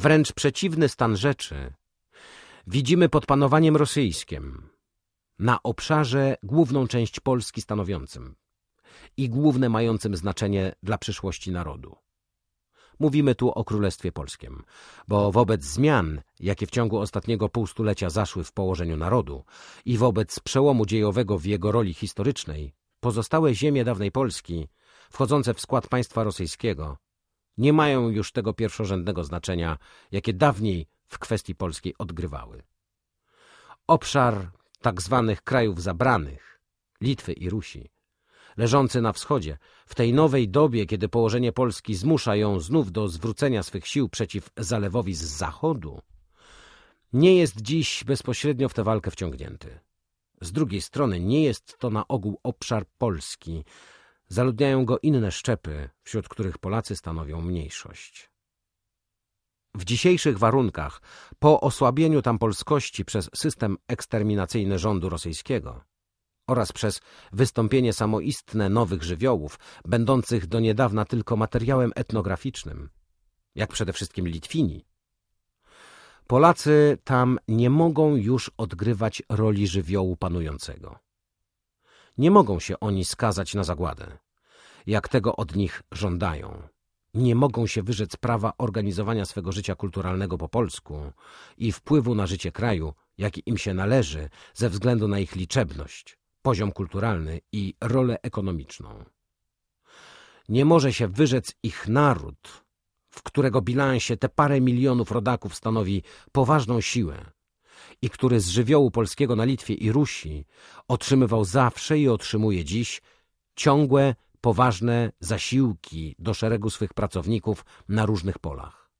wręcz przeciwny stan rzeczy widzimy pod panowaniem rosyjskim, na obszarze główną część Polski stanowiącym i główne mającym znaczenie dla przyszłości narodu. Mówimy tu o Królestwie Polskim, bo wobec zmian, jakie w ciągu ostatniego półstulecia zaszły w położeniu narodu i wobec przełomu dziejowego w jego roli historycznej, pozostałe ziemie dawnej Polski, wchodzące w skład państwa rosyjskiego, nie mają już tego pierwszorzędnego znaczenia, jakie dawniej w kwestii polskiej odgrywały. Obszar tak zwanych krajów zabranych, Litwy i Rusi, leżący na wschodzie, w tej nowej dobie, kiedy położenie Polski zmusza ją znów do zwrócenia swych sił przeciw zalewowi z zachodu, nie jest dziś bezpośrednio w tę walkę wciągnięty. Z drugiej strony nie jest to na ogół obszar Polski. Zaludniają go inne szczepy, wśród których Polacy stanowią mniejszość. W dzisiejszych warunkach, po osłabieniu tam polskości przez system eksterminacyjny rządu rosyjskiego oraz przez wystąpienie samoistne nowych żywiołów, będących do niedawna tylko materiałem etnograficznym, jak przede wszystkim Litwini, Polacy tam nie mogą już odgrywać roli żywiołu panującego. Nie mogą się oni skazać na zagładę, jak tego od nich żądają. Nie mogą się wyrzec prawa organizowania swego życia kulturalnego po polsku i wpływu na życie kraju, jaki im się należy ze względu na ich liczebność, poziom kulturalny i rolę ekonomiczną. Nie może się wyrzec ich naród, w którego bilansie te parę milionów rodaków stanowi poważną siłę i który z żywiołu polskiego na Litwie i Rusi otrzymywał zawsze i otrzymuje dziś ciągłe, poważne zasiłki do szeregu swych pracowników na różnych polach.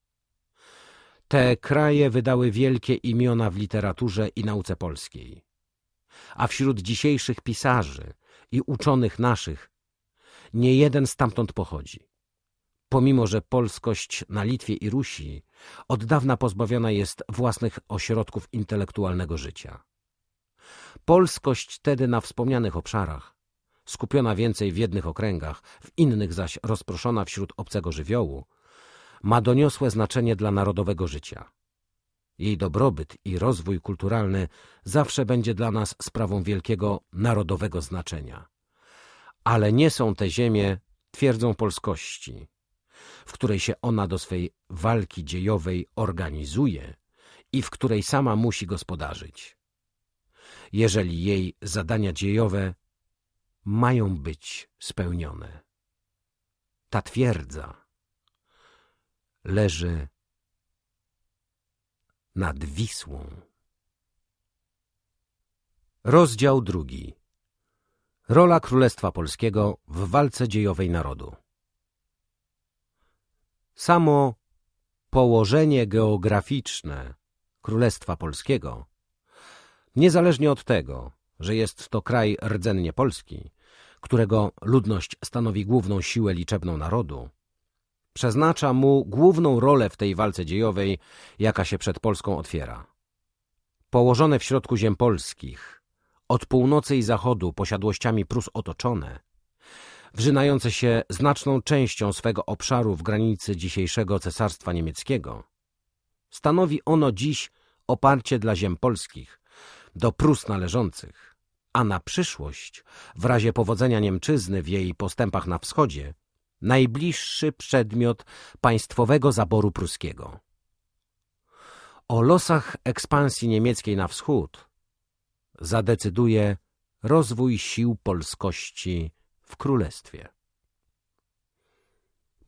Te kraje wydały wielkie imiona w literaturze i nauce polskiej. A wśród dzisiejszych pisarzy i uczonych naszych nie jeden stamtąd pochodzi pomimo że polskość na Litwie i Rusi od dawna pozbawiona jest własnych ośrodków intelektualnego życia. Polskość tedy na wspomnianych obszarach, skupiona więcej w jednych okręgach, w innych zaś rozproszona wśród obcego żywiołu, ma doniosłe znaczenie dla narodowego życia. Jej dobrobyt i rozwój kulturalny zawsze będzie dla nas sprawą wielkiego narodowego znaczenia. Ale nie są te ziemie twierdzą polskości, w której się ona do swej walki dziejowej organizuje i w której sama musi gospodarzyć. Jeżeli jej zadania dziejowe mają być spełnione. Ta twierdza leży nad Wisłą. Rozdział drugi. Rola Królestwa Polskiego w walce dziejowej narodu. Samo położenie geograficzne Królestwa Polskiego, niezależnie od tego, że jest to kraj rdzennie polski, którego ludność stanowi główną siłę liczebną narodu, przeznacza mu główną rolę w tej walce dziejowej, jaka się przed Polską otwiera. Położone w środku ziem polskich, od północy i zachodu posiadłościami Prus otoczone, wrzynające się znaczną częścią swego obszaru w granicy dzisiejszego Cesarstwa Niemieckiego, stanowi ono dziś oparcie dla ziem polskich, do Prus należących, a na przyszłość, w razie powodzenia Niemczyzny w jej postępach na wschodzie, najbliższy przedmiot państwowego zaboru pruskiego. O losach ekspansji niemieckiej na wschód zadecyduje rozwój sił polskości w królestwie.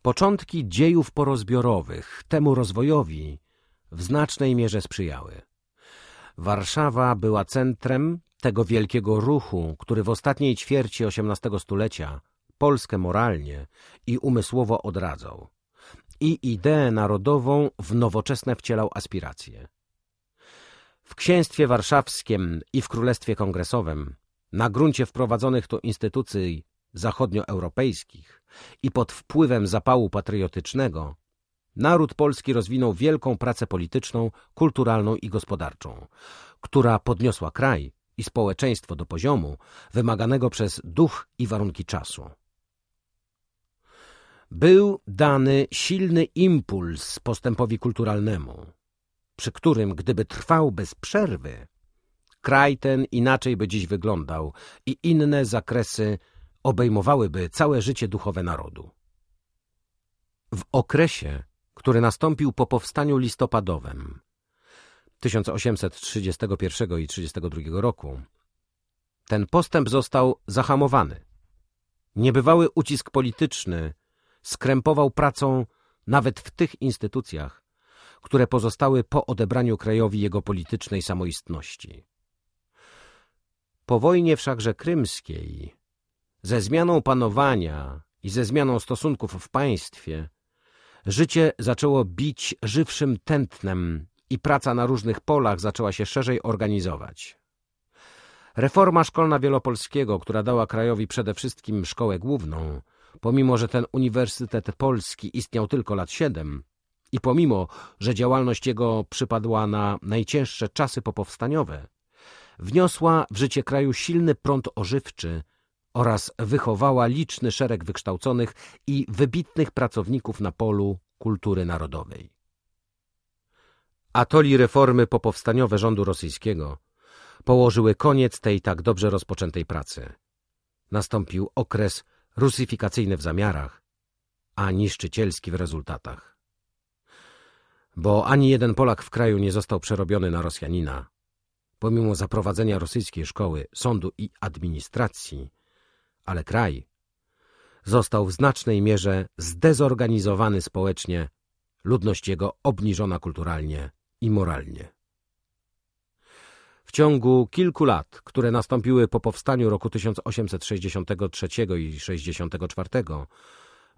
Początki dziejów porozbiorowych temu rozwojowi w znacznej mierze sprzyjały. Warszawa była centrem tego wielkiego ruchu, który w ostatniej ćwierci XVIII stulecia Polskę moralnie i umysłowo odradzał i ideę narodową w nowoczesne wcielał aspiracje. W księstwie warszawskim i w królestwie kongresowym na gruncie wprowadzonych tu instytucji zachodnioeuropejskich i pod wpływem zapału patriotycznego naród polski rozwinął wielką pracę polityczną, kulturalną i gospodarczą, która podniosła kraj i społeczeństwo do poziomu wymaganego przez duch i warunki czasu. Był dany silny impuls postępowi kulturalnemu, przy którym, gdyby trwał bez przerwy, kraj ten inaczej by dziś wyglądał i inne zakresy obejmowałyby całe życie duchowe narodu. W okresie, który nastąpił po powstaniu listopadowym 1831 i 32 roku, ten postęp został zahamowany. Niebywały ucisk polityczny skrępował pracą nawet w tych instytucjach, które pozostały po odebraniu krajowi jego politycznej samoistności. Po wojnie wszakże krymskiej, ze zmianą panowania i ze zmianą stosunków w państwie, życie zaczęło bić żywszym tętnem i praca na różnych polach zaczęła się szerzej organizować. Reforma szkolna Wielopolskiego, która dała krajowi przede wszystkim szkołę główną, pomimo że ten Uniwersytet Polski istniał tylko lat siedem i pomimo, że działalność jego przypadła na najcięższe czasy popowstaniowe, wniosła w życie kraju silny prąd ożywczy oraz wychowała liczny szereg wykształconych i wybitnych pracowników na polu kultury narodowej. Atoli reformy popowstaniowe rządu rosyjskiego położyły koniec tej tak dobrze rozpoczętej pracy. Nastąpił okres rusyfikacyjny w zamiarach, a niszczycielski w rezultatach. Bo ani jeden Polak w kraju nie został przerobiony na Rosjanina. Pomimo zaprowadzenia rosyjskiej szkoły, sądu i administracji, ale kraj został w znacznej mierze zdezorganizowany społecznie, ludność jego obniżona kulturalnie i moralnie. W ciągu kilku lat, które nastąpiły po powstaniu roku 1863 i 64,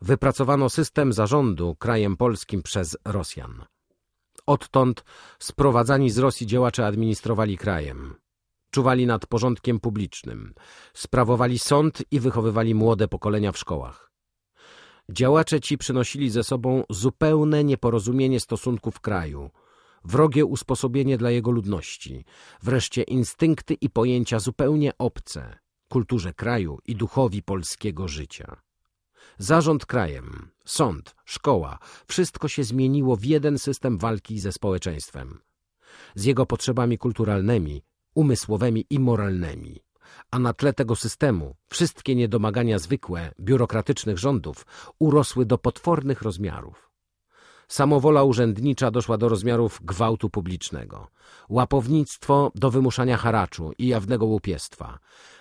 wypracowano system zarządu krajem polskim przez Rosjan. Odtąd sprowadzani z Rosji działacze administrowali krajem, czuwali nad porządkiem publicznym, sprawowali sąd i wychowywali młode pokolenia w szkołach. Działacze ci przynosili ze sobą zupełne nieporozumienie stosunków kraju – wrogie usposobienie dla jego ludności, wreszcie instynkty i pojęcia zupełnie obce kulturze kraju i duchowi polskiego życia. Zarząd krajem, sąd, szkoła, wszystko się zmieniło w jeden system walki ze społeczeństwem, z jego potrzebami kulturalnymi, umysłowymi i moralnymi. A na tle tego systemu wszystkie niedomagania zwykłe, biurokratycznych rządów urosły do potwornych rozmiarów. Samowola urzędnicza doszła do rozmiarów gwałtu publicznego. Łapownictwo do wymuszania haraczu i jawnego łupiestwa.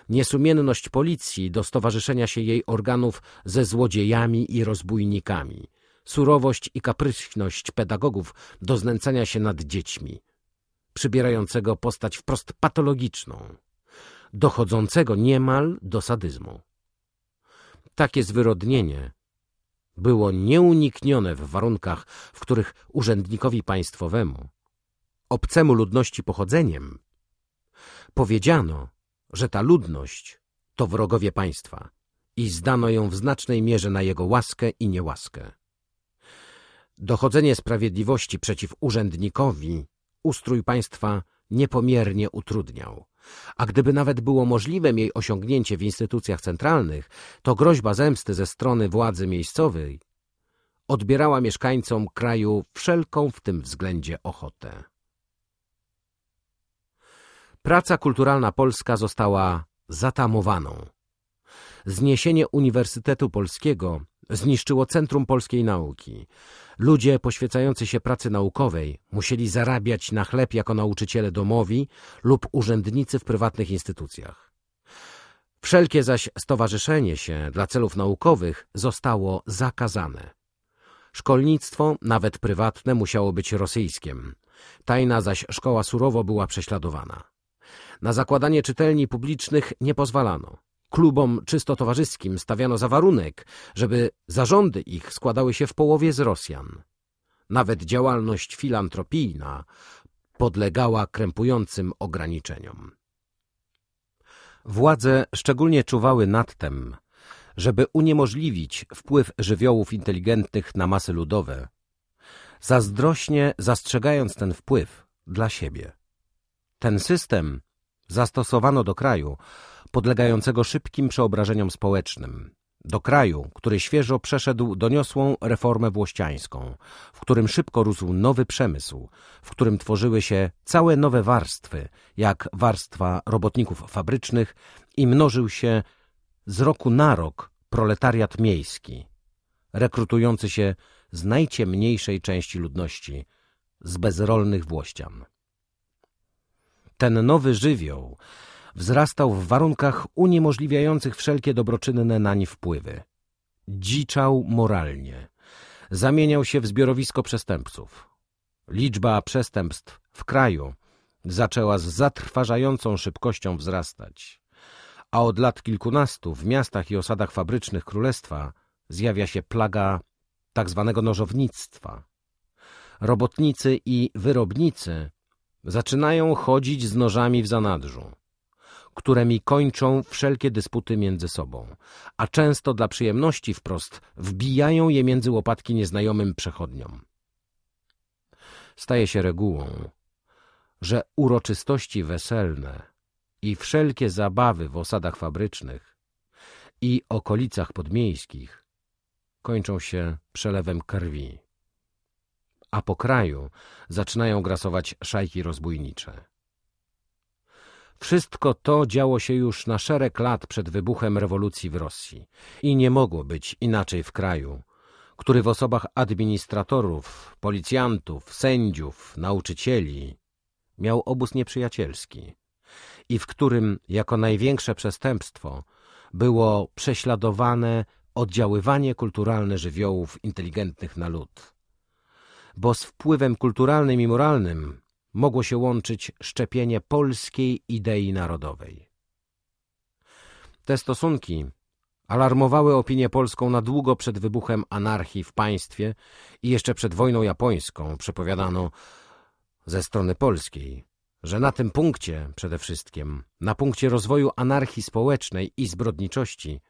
Niesumienność policji do stowarzyszenia się jej organów ze złodziejami i rozbójnikami. Surowość i kapryśność pedagogów do znęcania się nad dziećmi. Przybierającego postać wprost patologiczną. Dochodzącego niemal do sadyzmu. Takie zwyrodnienie było nieuniknione w warunkach, w których urzędnikowi państwowemu, obcemu ludności pochodzeniem, powiedziano, że ta ludność to wrogowie państwa i zdano ją w znacznej mierze na jego łaskę i niełaskę. Dochodzenie sprawiedliwości przeciw urzędnikowi ustrój państwa niepomiernie utrudniał, a gdyby nawet było możliwe jej osiągnięcie w instytucjach centralnych, to groźba zemsty ze strony władzy miejscowej odbierała mieszkańcom kraju wszelką w tym względzie ochotę. Praca kulturalna polska została zatamowaną. Zniesienie Uniwersytetu Polskiego zniszczyło centrum polskiej nauki. Ludzie poświęcający się pracy naukowej musieli zarabiać na chleb jako nauczyciele domowi lub urzędnicy w prywatnych instytucjach. Wszelkie zaś stowarzyszenie się dla celów naukowych zostało zakazane. Szkolnictwo, nawet prywatne, musiało być rosyjskiem. Tajna zaś szkoła surowo była prześladowana. Na zakładanie czytelni publicznych nie pozwalano. Klubom czysto towarzyskim stawiano za warunek, żeby zarządy ich składały się w połowie z Rosjan. Nawet działalność filantropijna podlegała krępującym ograniczeniom. Władze szczególnie czuwały nad tym, żeby uniemożliwić wpływ żywiołów inteligentnych na masy ludowe, zazdrośnie zastrzegając ten wpływ dla siebie. Ten system zastosowano do kraju, podlegającego szybkim przeobrażeniom społecznym, do kraju, który świeżo przeszedł doniosłą reformę włościańską, w którym szybko rósł nowy przemysł, w którym tworzyły się całe nowe warstwy, jak warstwa robotników fabrycznych i mnożył się z roku na rok proletariat miejski, rekrutujący się z najciemniejszej części ludności, z bezrolnych Włościan. Ten nowy żywioł wzrastał w warunkach uniemożliwiających wszelkie dobroczynne nań wpływy. Dziczał moralnie. Zamieniał się w zbiorowisko przestępców. Liczba przestępstw w kraju zaczęła z zatrważającą szybkością wzrastać, a od lat kilkunastu w miastach i osadach fabrycznych królestwa zjawia się plaga tak zwanego nożownictwa. Robotnicy i wyrobnicy zaczynają chodzić z nożami w zanadrzu którymi kończą wszelkie dysputy między sobą, a często dla przyjemności wprost wbijają je między łopatki nieznajomym przechodniom. Staje się regułą, że uroczystości weselne i wszelkie zabawy w osadach fabrycznych i okolicach podmiejskich kończą się przelewem krwi, a po kraju zaczynają grasować szajki rozbójnicze. Wszystko to działo się już na szereg lat przed wybuchem rewolucji w Rosji i nie mogło być inaczej w kraju, który w osobach administratorów, policjantów, sędziów, nauczycieli miał obóz nieprzyjacielski i w którym jako największe przestępstwo było prześladowane oddziaływanie kulturalne żywiołów inteligentnych na lud. Bo z wpływem kulturalnym i moralnym mogło się łączyć szczepienie polskiej idei narodowej. Te stosunki alarmowały opinię polską na długo przed wybuchem anarchii w państwie i jeszcze przed wojną japońską przepowiadano ze strony polskiej, że na tym punkcie przede wszystkim, na punkcie rozwoju anarchii społecznej i zbrodniczości,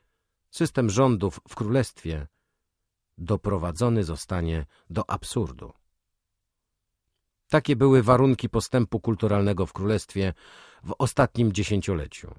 system rządów w królestwie doprowadzony zostanie do absurdu. Takie były warunki postępu kulturalnego w królestwie w ostatnim dziesięcioleciu.